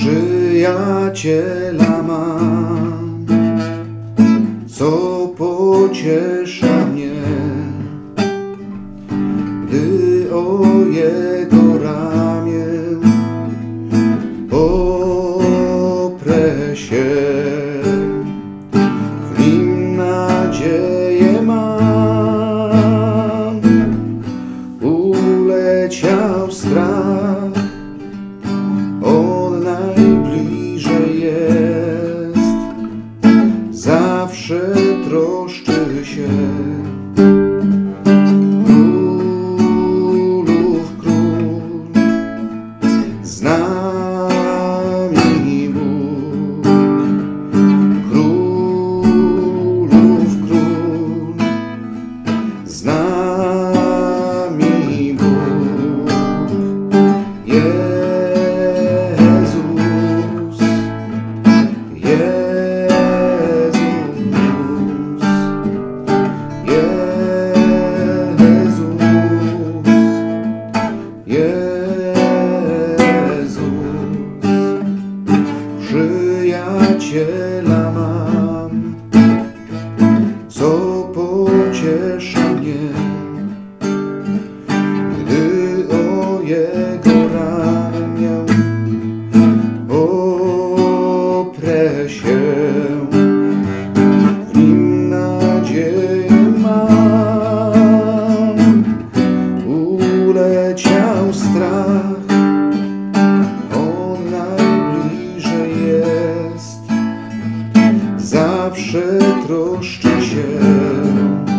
przyjaciela mam, co pociesza mnie, gdy o jego ramię oprę się. W nim nadzieję mam, uleciał. przetroszczy się. je przytroszczy się.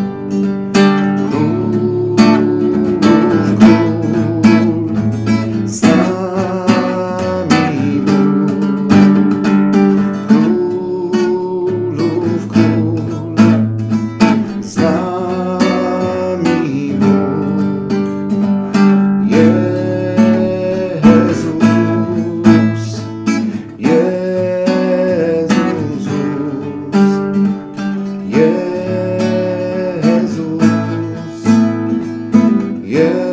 Yeah.